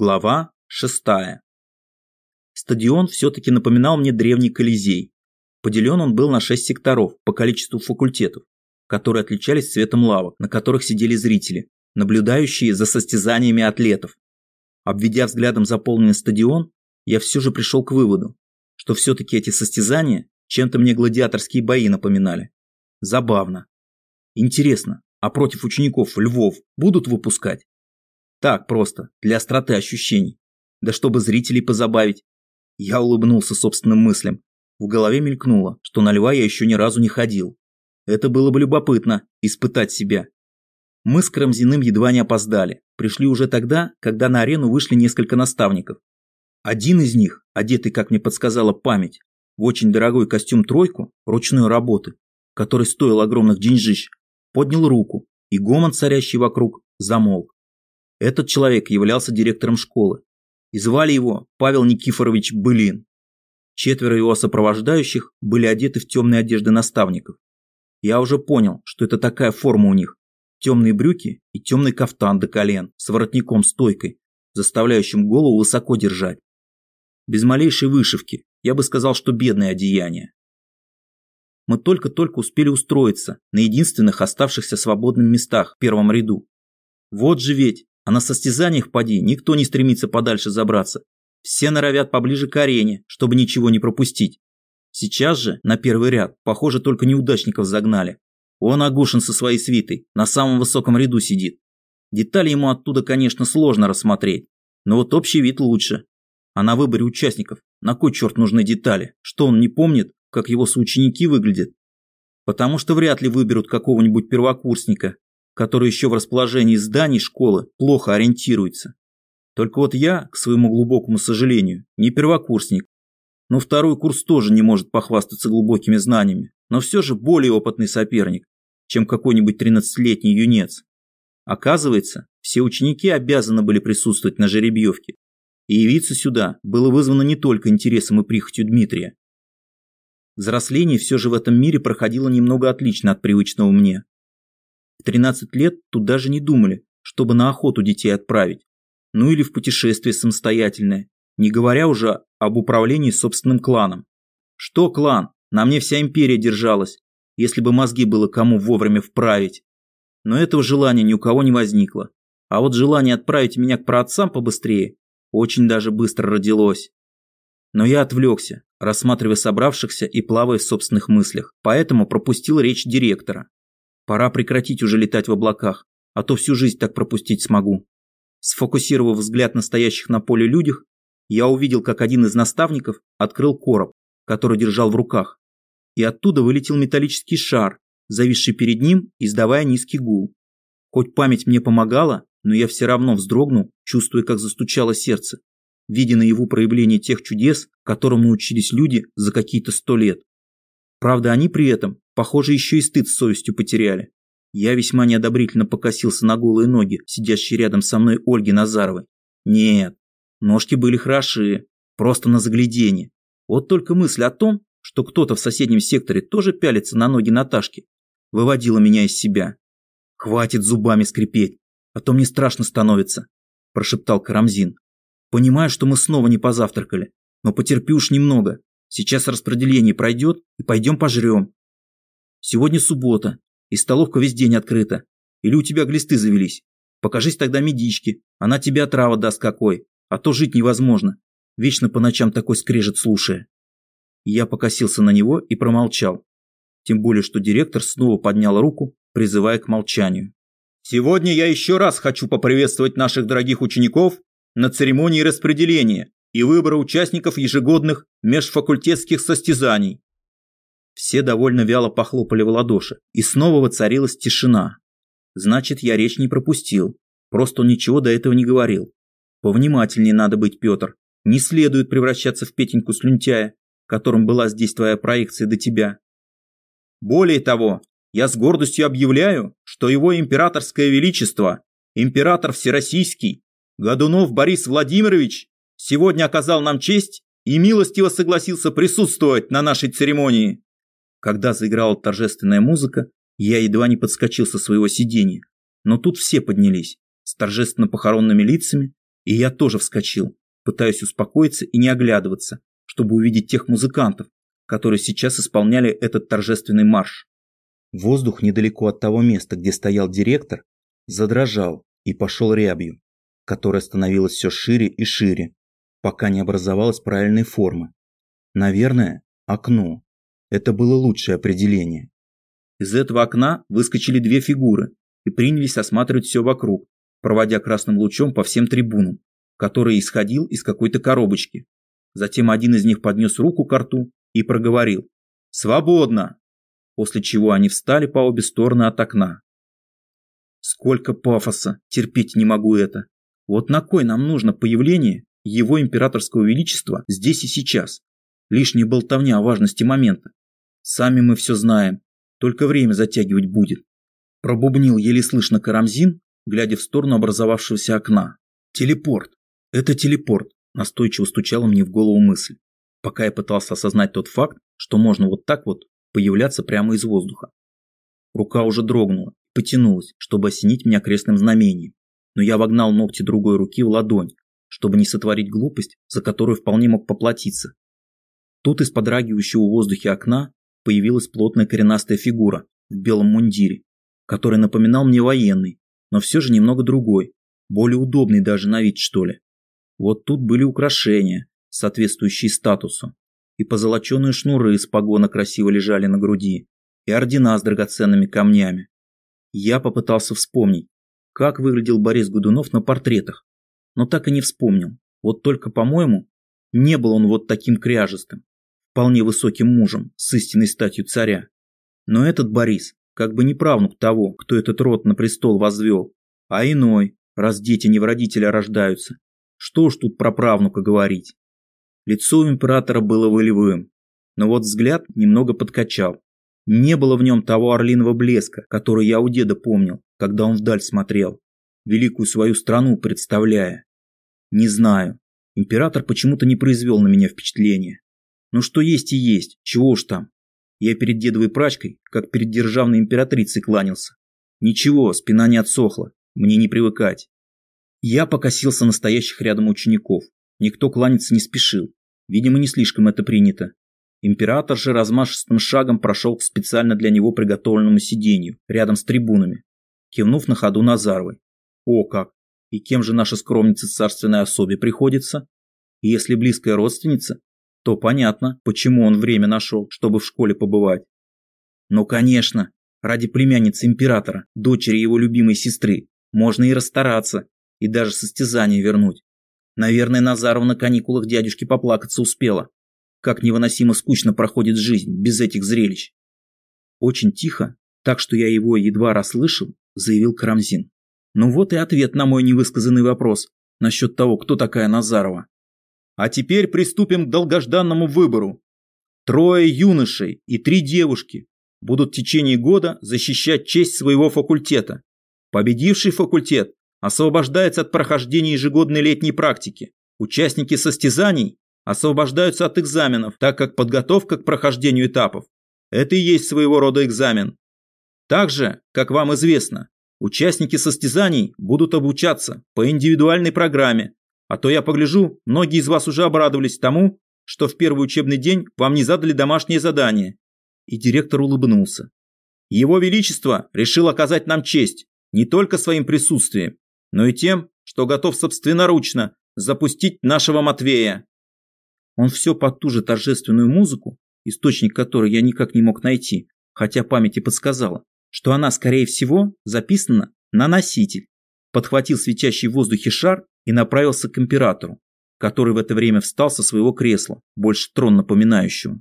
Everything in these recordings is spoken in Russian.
Глава шестая. Стадион все-таки напоминал мне древний Колизей. Поделен он был на шесть секторов по количеству факультетов, которые отличались цветом лавок, на которых сидели зрители, наблюдающие за состязаниями атлетов. Обведя взглядом заполненный стадион, я все же пришел к выводу, что все-таки эти состязания чем-то мне гладиаторские бои напоминали. Забавно. Интересно, а против учеников львов будут выпускать? Так просто, для остроты ощущений. Да чтобы зрителей позабавить. Я улыбнулся собственным мыслям. В голове мелькнуло, что на льва я еще ни разу не ходил. Это было бы любопытно, испытать себя. Мы с Крамзиным едва не опоздали. Пришли уже тогда, когда на арену вышли несколько наставников. Один из них, одетый, как мне подсказала память, в очень дорогой костюм тройку ручной работы, который стоил огромных деньжищ, поднял руку, и гомон, царящий вокруг, замолк. Этот человек являлся директором школы, и звали его Павел Никифорович Былин. Четверо его сопровождающих были одеты в темные одежды наставников. Я уже понял, что это такая форма у них. Темные брюки и темный кафтан до колен с воротником-стойкой, заставляющим голову высоко держать. Без малейшей вышивки, я бы сказал, что бедное одеяние. Мы только-только успели устроиться на единственных оставшихся свободных местах в первом ряду. Вот же ведь а на состязаниях поди никто не стремится подальше забраться. Все норовят поближе к арене, чтобы ничего не пропустить. Сейчас же на первый ряд, похоже, только неудачников загнали. Он Агушин со своей свитой, на самом высоком ряду сидит. Детали ему оттуда, конечно, сложно рассмотреть, но вот общий вид лучше. А на выборе участников, на кой черт нужны детали? Что он не помнит, как его соученики выглядят? Потому что вряд ли выберут какого-нибудь первокурсника, который еще в расположении зданий школы плохо ориентируется. Только вот я, к своему глубокому сожалению, не первокурсник. Но второй курс тоже не может похвастаться глубокими знаниями, но все же более опытный соперник, чем какой-нибудь 13-летний юнец. Оказывается, все ученики обязаны были присутствовать на жеребьевке, и явиться сюда было вызвано не только интересом и прихотью Дмитрия. Взросление все же в этом мире проходило немного отлично от привычного мне. В 13 лет тут даже не думали, чтобы на охоту детей отправить. Ну или в путешествие самостоятельное, не говоря уже об управлении собственным кланом. Что клан? На мне вся империя держалась, если бы мозги было кому вовремя вправить. Но этого желания ни у кого не возникло. А вот желание отправить меня к праотцам побыстрее очень даже быстро родилось. Но я отвлекся, рассматривая собравшихся и плавая в собственных мыслях, поэтому пропустил речь директора. Пора прекратить уже летать в облаках, а то всю жизнь так пропустить смогу. Сфокусировав взгляд на стоящих на поле людях, я увидел, как один из наставников открыл короб, который держал в руках, и оттуда вылетел металлический шар, зависший перед ним, издавая низкий гул. Хоть память мне помогала, но я все равно вздрогнул, чувствуя, как застучало сердце, видя наяву проявление тех чудес, которым научились люди за какие-то сто лет. Правда, они при этом Похоже, еще и стыд с совестью потеряли. Я весьма неодобрительно покосился на голые ноги, сидящие рядом со мной Ольги Назаровой. Нет, ножки были хороши, просто на загляденье. Вот только мысль о том, что кто-то в соседнем секторе тоже пялится на ноги Наташки, выводила меня из себя. «Хватит зубами скрипеть, а то мне страшно становится», – прошептал Карамзин. «Понимаю, что мы снова не позавтракали, но потерпи уж немного. Сейчас распределение пройдет и пойдем пожрем. Сегодня суббота, и столовка весь день открыта. Или у тебя глисты завелись? Покажись тогда медичке, она тебе отрава даст какой, а то жить невозможно. Вечно по ночам такой скрежет слушая. Я покосился на него и промолчал. Тем более, что директор снова поднял руку, призывая к молчанию. Сегодня я еще раз хочу поприветствовать наших дорогих учеников на церемонии распределения и выбора участников ежегодных межфакультетских состязаний. Все довольно вяло похлопали в ладоши, и снова воцарилась тишина. Значит, я речь не пропустил, просто он ничего до этого не говорил. Повнимательнее надо быть, Петр. Не следует превращаться в Петеньку слюнтяя, которым была здесь твоя проекция до тебя. Более того, я с гордостью объявляю, что его императорское величество, император всероссийский, Годунов Борис Владимирович, сегодня оказал нам честь и милостиво согласился присутствовать на нашей церемонии. Когда заиграла торжественная музыка, я едва не подскочил со своего сиденья. Но тут все поднялись, с торжественно похоронными лицами, И я тоже вскочил, пытаясь успокоиться и не оглядываться, чтобы увидеть тех музыкантов, которые сейчас исполняли этот торжественный марш. Воздух недалеко от того места, где стоял директор, задрожал и пошел рябью, которая становилась все шире и шире, пока не образовалась правильной формы. Наверное, окно. Это было лучшее определение. Из этого окна выскочили две фигуры и принялись осматривать все вокруг, проводя красным лучом по всем трибунам, который исходил из какой-то коробочки. Затем один из них поднес руку к рту и проговорил «Свободно!», после чего они встали по обе стороны от окна. Сколько пафоса, терпеть не могу это. Вот на кой нам нужно появление его императорского величества здесь и сейчас? Лишняя болтовня о важности момента. Сами мы все знаем, только время затягивать будет. Пробубнил еле слышно Карамзин, глядя в сторону образовавшегося окна. Телепорт. Это телепорт, настойчиво стучала мне в голову мысль, пока я пытался осознать тот факт, что можно вот так вот появляться прямо из воздуха. Рука уже дрогнула, потянулась, чтобы осенить меня крестным знамением, но я вогнал ногти другой руки в ладонь, чтобы не сотворить глупость, за которую вполне мог поплатиться. Тут из подрагивающего в воздухе окна появилась плотная коренастая фигура в белом мундире, который напоминал мне военный, но все же немного другой, более удобный даже на вид что ли. Вот тут были украшения, соответствующие статусу, и позолоченные шнуры из погона красиво лежали на груди, и ордена с драгоценными камнями. Я попытался вспомнить, как выглядел Борис Годунов на портретах, но так и не вспомнил. Вот только, по-моему, не был он вот таким кряжестым вполне высоким мужем, с истинной статью царя. Но этот Борис, как бы не правнук того, кто этот род на престол возвел, а иной, раз дети не в родителя рождаются. Что уж тут про правнука говорить. Лицо у императора было волевым, но вот взгляд немного подкачал. Не было в нем того орлиного блеска, который я у деда помнил, когда он вдаль смотрел, великую свою страну представляя. Не знаю, император почему-то не произвел на меня впечатления. Ну что есть и есть, чего уж там. Я перед дедовой прачкой, как перед державной императрицей кланялся. Ничего, спина не отсохла, мне не привыкать. Я покосился настоящих рядом учеников. Никто кланяться не спешил. Видимо, не слишком это принято. Император же размашистым шагом прошел к специально для него приготовленному сиденью, рядом с трибунами, кивнув на ходу Назаровой. О как! И кем же наша скромница царственной особе приходится? Если близкая родственница, то понятно, почему он время нашел, чтобы в школе побывать. Ну, конечно, ради племянницы императора, дочери его любимой сестры, можно и расстараться, и даже состязание вернуть. Наверное, Назарова на каникулах дядюшки поплакаться успела. Как невыносимо скучно проходит жизнь без этих зрелищ. Очень тихо, так что я его едва расслышал, заявил Карамзин. Ну вот и ответ на мой невысказанный вопрос насчет того, кто такая Назарова. А теперь приступим к долгожданному выбору. Трое юношей и три девушки будут в течение года защищать честь своего факультета. Победивший факультет освобождается от прохождения ежегодной летней практики. Участники состязаний освобождаются от экзаменов, так как подготовка к прохождению этапов – это и есть своего рода экзамен. Также, как вам известно, участники состязаний будут обучаться по индивидуальной программе а то я погляжу, многие из вас уже обрадовались тому, что в первый учебный день вам не задали домашнее задание. И директор улыбнулся. Его Величество решил оказать нам честь не только своим присутствием, но и тем, что готов собственноручно запустить нашего Матвея. Он все под ту же торжественную музыку, источник которой я никак не мог найти, хотя память и подсказала, что она, скорее всего, записана на носитель. Подхватил светящий в воздухе шар и направился к императору, который в это время встал со своего кресла, больше трон напоминающего.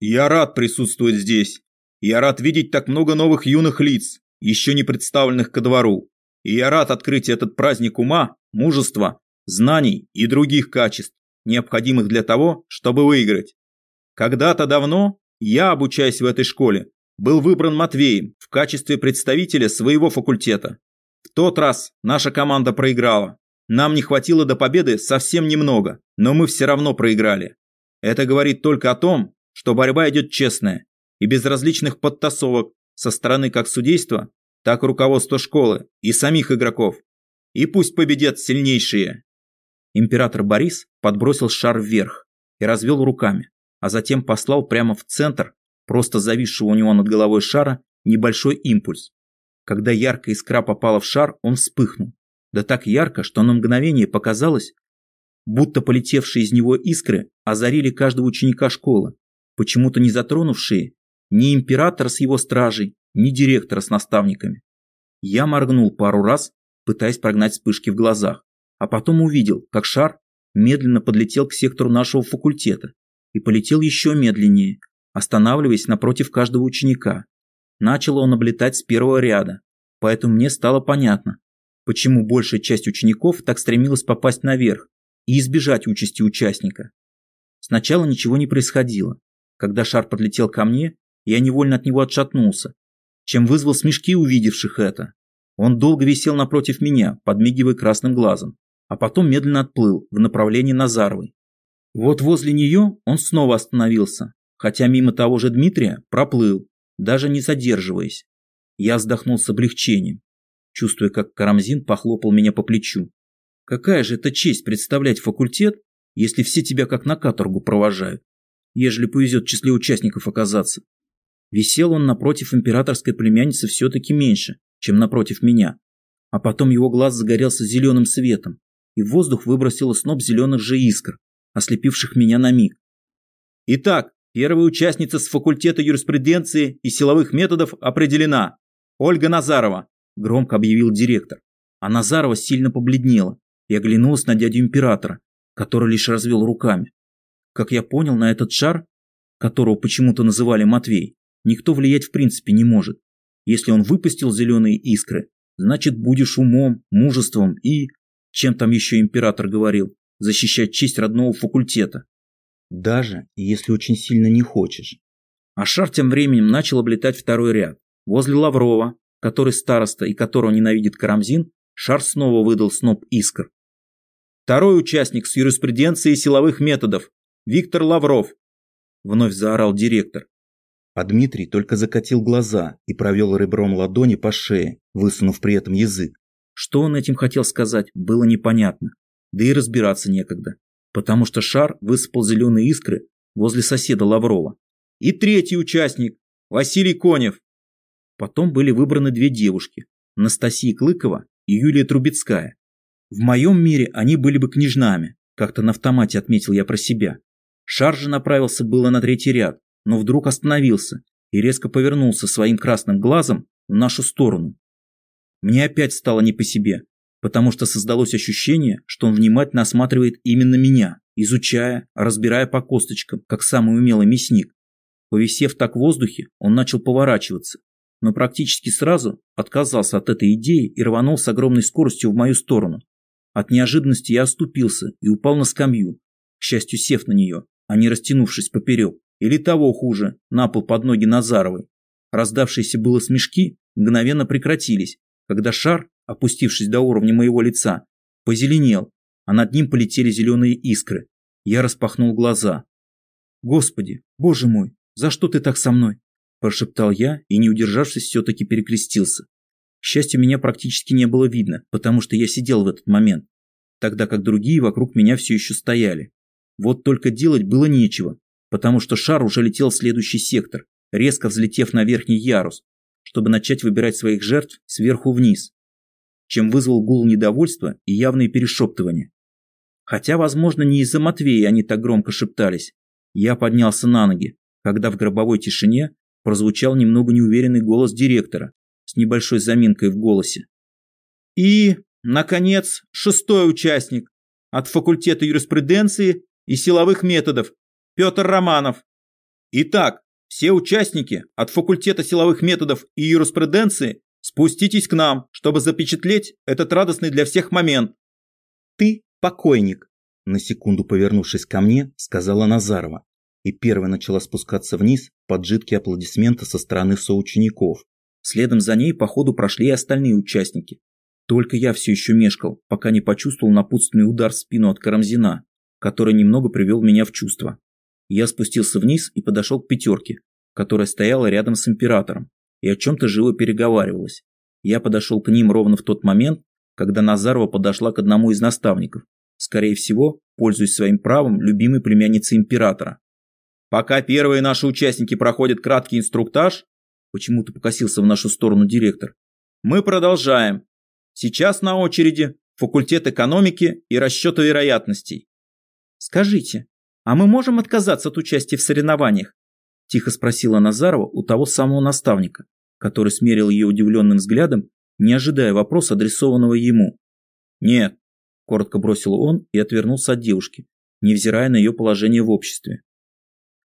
«Я рад присутствовать здесь. Я рад видеть так много новых юных лиц, еще не представленных ко двору. И я рад открыть этот праздник ума, мужества, знаний и других качеств, необходимых для того, чтобы выиграть. Когда-то давно я, обучаясь в этой школе, был выбран Матвеем в качестве представителя своего факультета. В тот раз наша команда проиграла, нам не хватило до победы совсем немного, но мы все равно проиграли. Это говорит только о том, что борьба идет честная и без различных подтасовок со стороны как судейства, так и руководства школы и самих игроков. И пусть победят сильнейшие. Император Борис подбросил шар вверх и развел руками, а затем послал прямо в центр, просто зависшего у него над головой шара, небольшой импульс. Когда яркая искра попала в шар, он вспыхнул. Да так ярко, что на мгновение показалось, будто полетевшие из него искры озарили каждого ученика школы, почему-то не затронувшие ни императора с его стражей, ни директора с наставниками. Я моргнул пару раз, пытаясь прогнать вспышки в глазах, а потом увидел, как шар медленно подлетел к сектору нашего факультета и полетел еще медленнее, останавливаясь напротив каждого ученика. Начал он облетать с первого ряда, поэтому мне стало понятно, почему большая часть учеников так стремилась попасть наверх и избежать участи участника. Сначала ничего не происходило. Когда шар подлетел ко мне, я невольно от него отшатнулся, чем вызвал смешки увидевших это. Он долго висел напротив меня, подмигивая красным глазом, а потом медленно отплыл в направлении Назаровой. Вот возле нее он снова остановился, хотя мимо того же Дмитрия проплыл, даже не задерживаясь. Я вздохнул с облегчением, чувствуя, как Карамзин похлопал меня по плечу. Какая же это честь представлять факультет, если все тебя как на каторгу провожают, ежели повезет в числе участников оказаться. Висел он напротив императорской племянницы все-таки меньше, чем напротив меня. А потом его глаз загорелся зеленым светом, и в воздух выбросило сноп зеленых же искр, ослепивших меня на миг. Итак, первая участница с факультета юриспруденции и силовых методов определена. Ольга Назарова, громко объявил директор. А Назарова сильно побледнела и оглянулась на дядю императора, который лишь развел руками. Как я понял, на этот шар, которого почему-то называли Матвей, никто влиять в принципе не может. Если он выпустил зеленые искры, значит будешь умом, мужеством и, чем там еще император говорил, защищать честь родного факультета. Даже если очень сильно не хочешь. А шар тем временем начал облетать второй ряд. Возле Лаврова, который староста и которого ненавидит Карамзин, шар снова выдал сноп искр. Второй участник с юриспруденцией силовых методов. Виктор Лавров. Вновь заорал директор. А Дмитрий только закатил глаза и провел ребром ладони по шее, высунув при этом язык. Что он этим хотел сказать, было непонятно. Да и разбираться некогда. Потому что шар высыпал зеленые искры возле соседа Лаврова. И третий участник, Василий Конев. Потом были выбраны две девушки, Анастасия Клыкова и Юлия Трубецкая. В моем мире они были бы княжнами, как-то на автомате отметил я про себя. Шар же направился было на третий ряд, но вдруг остановился и резко повернулся своим красным глазом в нашу сторону. Мне опять стало не по себе, потому что создалось ощущение, что он внимательно осматривает именно меня, изучая, разбирая по косточкам, как самый умелый мясник. Повисев так в воздухе, он начал поворачиваться, но практически сразу отказался от этой идеи и рванул с огромной скоростью в мою сторону. От неожиданности я оступился и упал на скамью, к счастью, сев на нее, а не растянувшись поперек. Или того хуже, на пол под ноги Назаровой. Раздавшиеся было смешки мгновенно прекратились, когда шар, опустившись до уровня моего лица, позеленел, а над ним полетели зеленые искры. Я распахнул глаза. «Господи, боже мой, за что ты так со мной?» Прошептал я и, не удержавшись, все-таки перекрестился. К счастью, меня практически не было видно, потому что я сидел в этот момент, тогда как другие вокруг меня все еще стояли. Вот только делать было нечего, потому что шар уже летел в следующий сектор, резко взлетев на верхний ярус, чтобы начать выбирать своих жертв сверху вниз, чем вызвал гул недовольства и явные перешептывания. Хотя, возможно, не из-за Матвея они так громко шептались. Я поднялся на ноги, когда в гробовой тишине прозвучал немного неуверенный голос директора с небольшой заминкой в голосе. И, наконец, шестой участник от факультета юриспруденции и силовых методов Петр Романов. Итак, все участники от факультета силовых методов и юриспруденции спуститесь к нам, чтобы запечатлеть этот радостный для всех момент. Ты покойник, на секунду повернувшись ко мне, сказала Назарова. И первая начала спускаться вниз под жидкие аплодисменты со стороны соучеников. Следом за ней по ходу прошли и остальные участники. Только я все еще мешкал, пока не почувствовал напутственный удар в спину от Карамзина, который немного привел меня в чувство. Я спустился вниз и подошел к пятерке, которая стояла рядом с императором и о чем-то живо переговаривалась. Я подошел к ним ровно в тот момент, когда Назарова подошла к одному из наставников, скорее всего, пользуясь своим правом любимой племянницы императора. Пока первые наши участники проходят краткий инструктаж, почему-то покосился в нашу сторону директор, мы продолжаем. Сейчас на очереди факультет экономики и расчета вероятностей. Скажите, а мы можем отказаться от участия в соревнованиях? Тихо спросила Назарова у того самого наставника, который смерил ее удивленным взглядом, не ожидая вопроса, адресованного ему. «Нет», – коротко бросил он и отвернулся от девушки, невзирая на ее положение в обществе.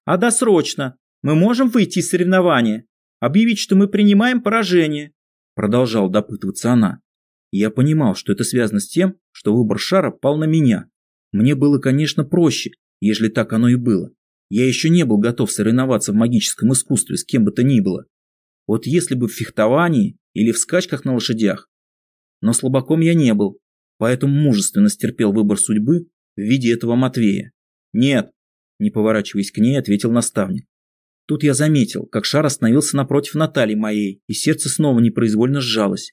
«А досрочно мы можем выйти из соревнования, объявить, что мы принимаем поражение», – продолжал допытываться она. Я понимал, что это связано с тем, что выбор шара пал на меня. Мне было, конечно, проще, ежели так оно и было. Я еще не был готов соревноваться в магическом искусстве с кем бы то ни было. Вот если бы в фехтовании или в скачках на лошадях. Но слабаком я не был, поэтому мужественно стерпел выбор судьбы в виде этого Матвея. «Нет», – не поворачиваясь к ней, ответил наставник. Тут я заметил, как шар остановился напротив Натальи моей, и сердце снова непроизвольно сжалось.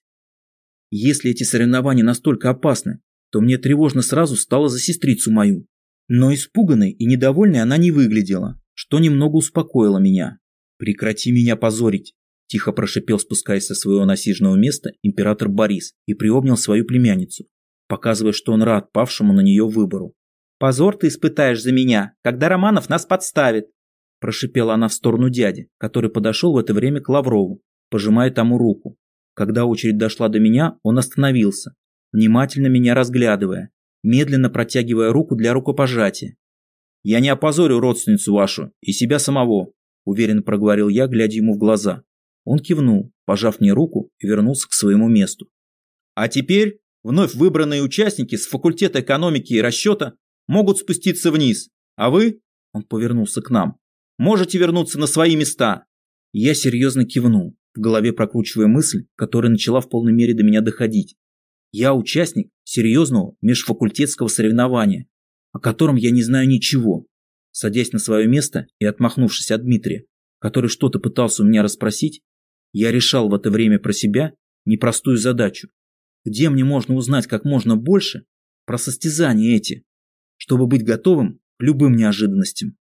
Если эти соревнования настолько опасны, то мне тревожно сразу стало за сестрицу мою. Но испуганной и недовольной она не выглядела, что немного успокоило меня. «Прекрати меня позорить!» – тихо прошипел, спускаясь со своего насиженного места, император Борис и приобнял свою племянницу, показывая, что он рад павшему на нее выбору. «Позор ты испытаешь за меня, когда Романов нас подставит!» – прошипела она в сторону дяди, который подошел в это время к Лаврову, пожимая тому руку. Когда очередь дошла до меня, он остановился, внимательно меня разглядывая, медленно протягивая руку для рукопожатия. «Я не опозорю родственницу вашу и себя самого», уверенно проговорил я, глядя ему в глаза. Он кивнул, пожав мне руку и вернулся к своему месту. «А теперь вновь выбранные участники с факультета экономики и расчета могут спуститься вниз, а вы, он повернулся к нам, можете вернуться на свои места». Я серьезно кивнул, в голове прокручивая мысль, которая начала в полной мере до меня доходить. Я участник серьезного межфакультетского соревнования, о котором я не знаю ничего. Садясь на свое место и отмахнувшись от Дмитрия, который что-то пытался у меня расспросить, я решал в это время про себя непростую задачу. Где мне можно узнать как можно больше про состязания эти, чтобы быть готовым к любым неожиданностям?